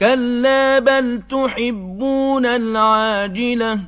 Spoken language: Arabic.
كَلَّا بَلْ تُحِبُّونَ الْعَاجِلَةَ